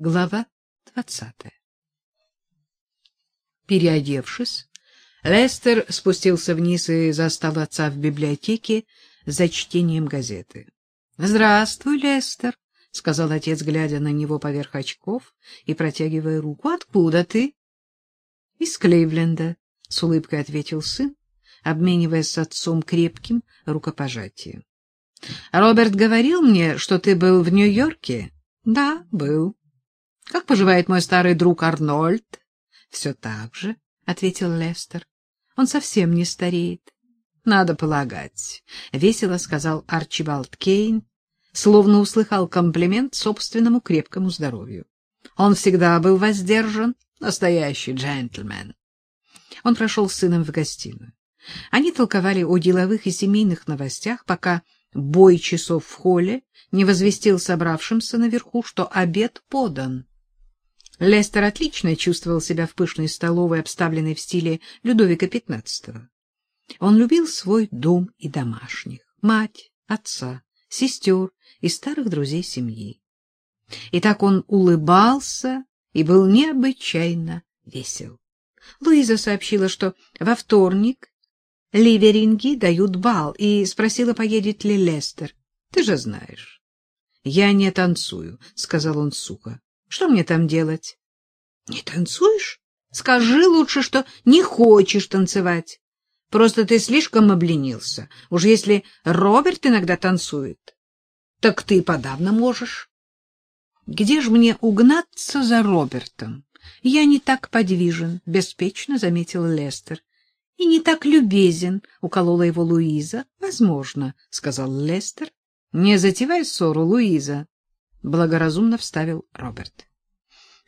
Глава двадцатая Переодевшись, Лестер спустился вниз и застал отца в библиотеке за чтением газеты. — Здравствуй, Лестер, — сказал отец, глядя на него поверх очков и протягивая руку. — Откуда ты? — Из Кливленда, — с улыбкой ответил сын, обмениваясь с отцом крепким рукопожатием. — Роберт говорил мне, что ты был в Нью-Йорке? — Да, был. — Как поживает мой старый друг Арнольд? — Все так же, — ответил Лестер. — Он совсем не стареет. — Надо полагать, — весело сказал Арчибалд Кейн, словно услыхал комплимент собственному крепкому здоровью. Он всегда был воздержан, настоящий джентльмен. Он прошел с сыном в гостиную. Они толковали о деловых и семейных новостях, пока бой часов в холле не возвестил собравшимся наверху, что обед подан. Лестер отлично чувствовал себя в пышной столовой, обставленной в стиле Людовика XV. Он любил свой дом и домашних, мать, отца, сестер и старых друзей семьи. И так он улыбался и был необычайно весел. Луиза сообщила, что во вторник Ливеринги дают бал, и спросила, поедет ли Лестер. — Ты же знаешь. — Я не танцую, — сказал он сухо. — Что мне там делать? — Не танцуешь? Скажи лучше, что не хочешь танцевать. Просто ты слишком обленился. Уж если Роберт иногда танцует, так ты подавно можешь. Где ж мне угнаться за Робертом? Я не так подвижен, беспечно заметил Лестер. И не так любезен, уколола его Луиза. Возможно, сказал Лестер. Не затевай ссору, Луиза, благоразумно вставил Роберт.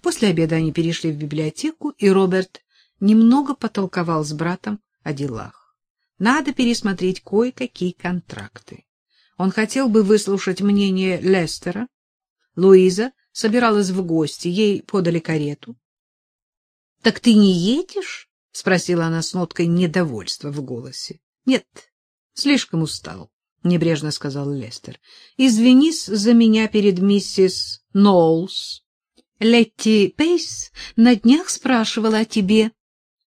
После обеда они перешли в библиотеку, и Роберт немного потолковал с братом о делах. Надо пересмотреть кое-какие контракты. Он хотел бы выслушать мнение Лестера. Луиза собиралась в гости, ей подали карету. — Так ты не едешь? — спросила она с ноткой недовольства в голосе. — Нет, слишком устал, — небрежно сказал Лестер. — Извинись за меня перед миссис Ноулс. Летти Пейс на днях спрашивала о тебе.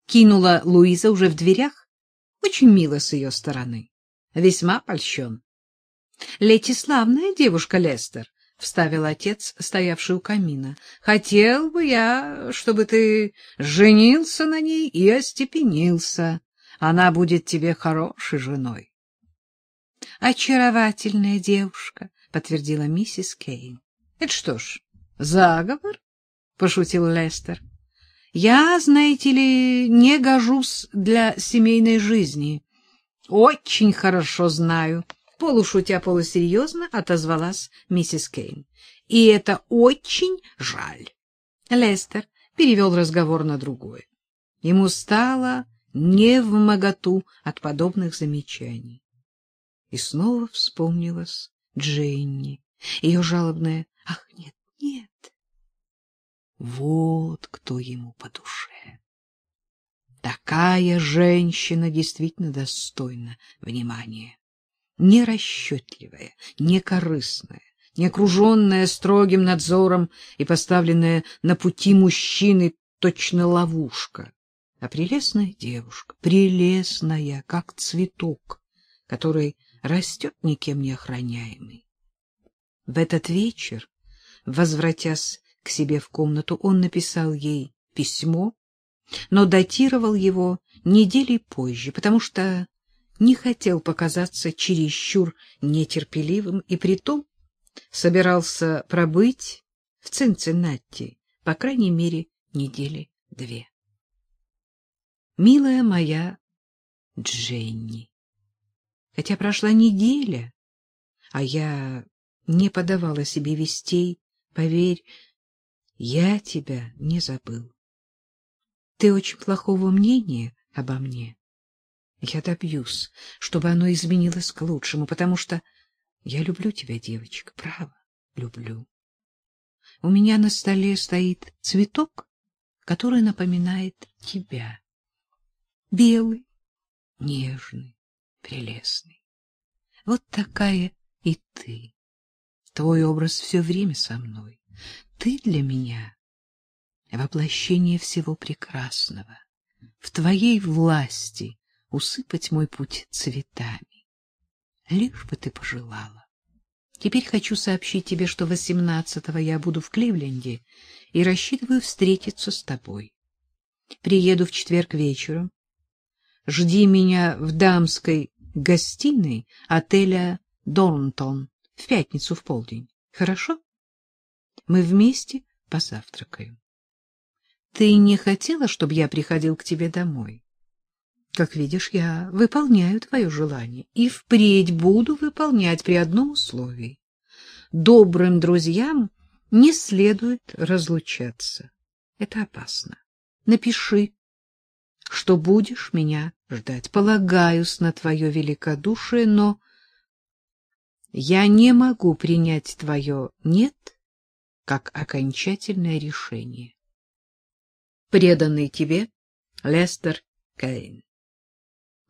Кинула Луиза уже в дверях. Очень мило с ее стороны. Весьма польщен. — Летти славная девушка, Лестер, — вставил отец, стоявший у камина. — Хотел бы я, чтобы ты женился на ней и остепенился. Она будет тебе хорошей женой. — Очаровательная девушка, — подтвердила миссис Кейн. — Это что ж, заговор? — пошутил Лестер. — Я, знаете ли, не гожусь для семейной жизни. Очень хорошо знаю, — полушутя полусерьезно отозвалась миссис Кейн. И это очень жаль. Лестер перевел разговор на другое. Ему стало не в моготу от подобных замечаний. И снова вспомнилась Дженни, ее жалобное «Ах, нет, нет!» Вот кто ему по душе. Такая женщина действительно достойна внимания нерасчетливая, некорыстная, не окруженная строгим надзором и поставленная на пути мужчины точно ловушка, а прелестная девушка, прелестная, как цветок, который растет никем не охраняемый. В этот вечер, возвратясь к себе в комнату, он написал ей письмо, но датировал его недели позже, потому что не хотел показаться чересчур нетерпеливым и притом собирался пробыть в Цинциннати, по крайней мере, недели две. Милая моя Дженни, хотя прошла неделя, а я не подавала себе вестей, поверь, я тебя не забыл. Ты очень плохого мнения обо мне. Я добьюсь, чтобы оно изменилось к лучшему, потому что я люблю тебя, девочка, право, люблю. У меня на столе стоит цветок, который напоминает тебя. Белый, нежный, прелестный. Вот такая и ты. Твой образ все время со мной. Ты для меня воплощение всего прекрасного. В твоей власти усыпать мой путь цветами. Лишь бы ты пожелала. Теперь хочу сообщить тебе, что восемнадцатого я буду в Кливленде и рассчитываю встретиться с тобой. Приеду в четверг вечером. Жди меня в дамской гостиной отеля Дорнтон в пятницу в полдень. Хорошо? Мы вместе позавтракаем. Ты не хотела, чтобы я приходил к тебе домой? Как видишь, я выполняю твое желание и впредь буду выполнять при одном условии. Добрым друзьям не следует разлучаться. Это опасно. Напиши, что будешь меня ждать. Полагаюсь на твое великодушие, но я не могу принять твое «нет» как окончательное решение. Преданный тебе Лестер Кейн.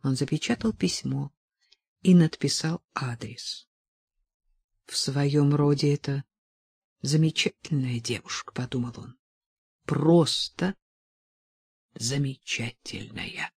Он запечатал письмо и надписал адрес. В своем роде это замечательная девушка, подумал он. Просто замечательная.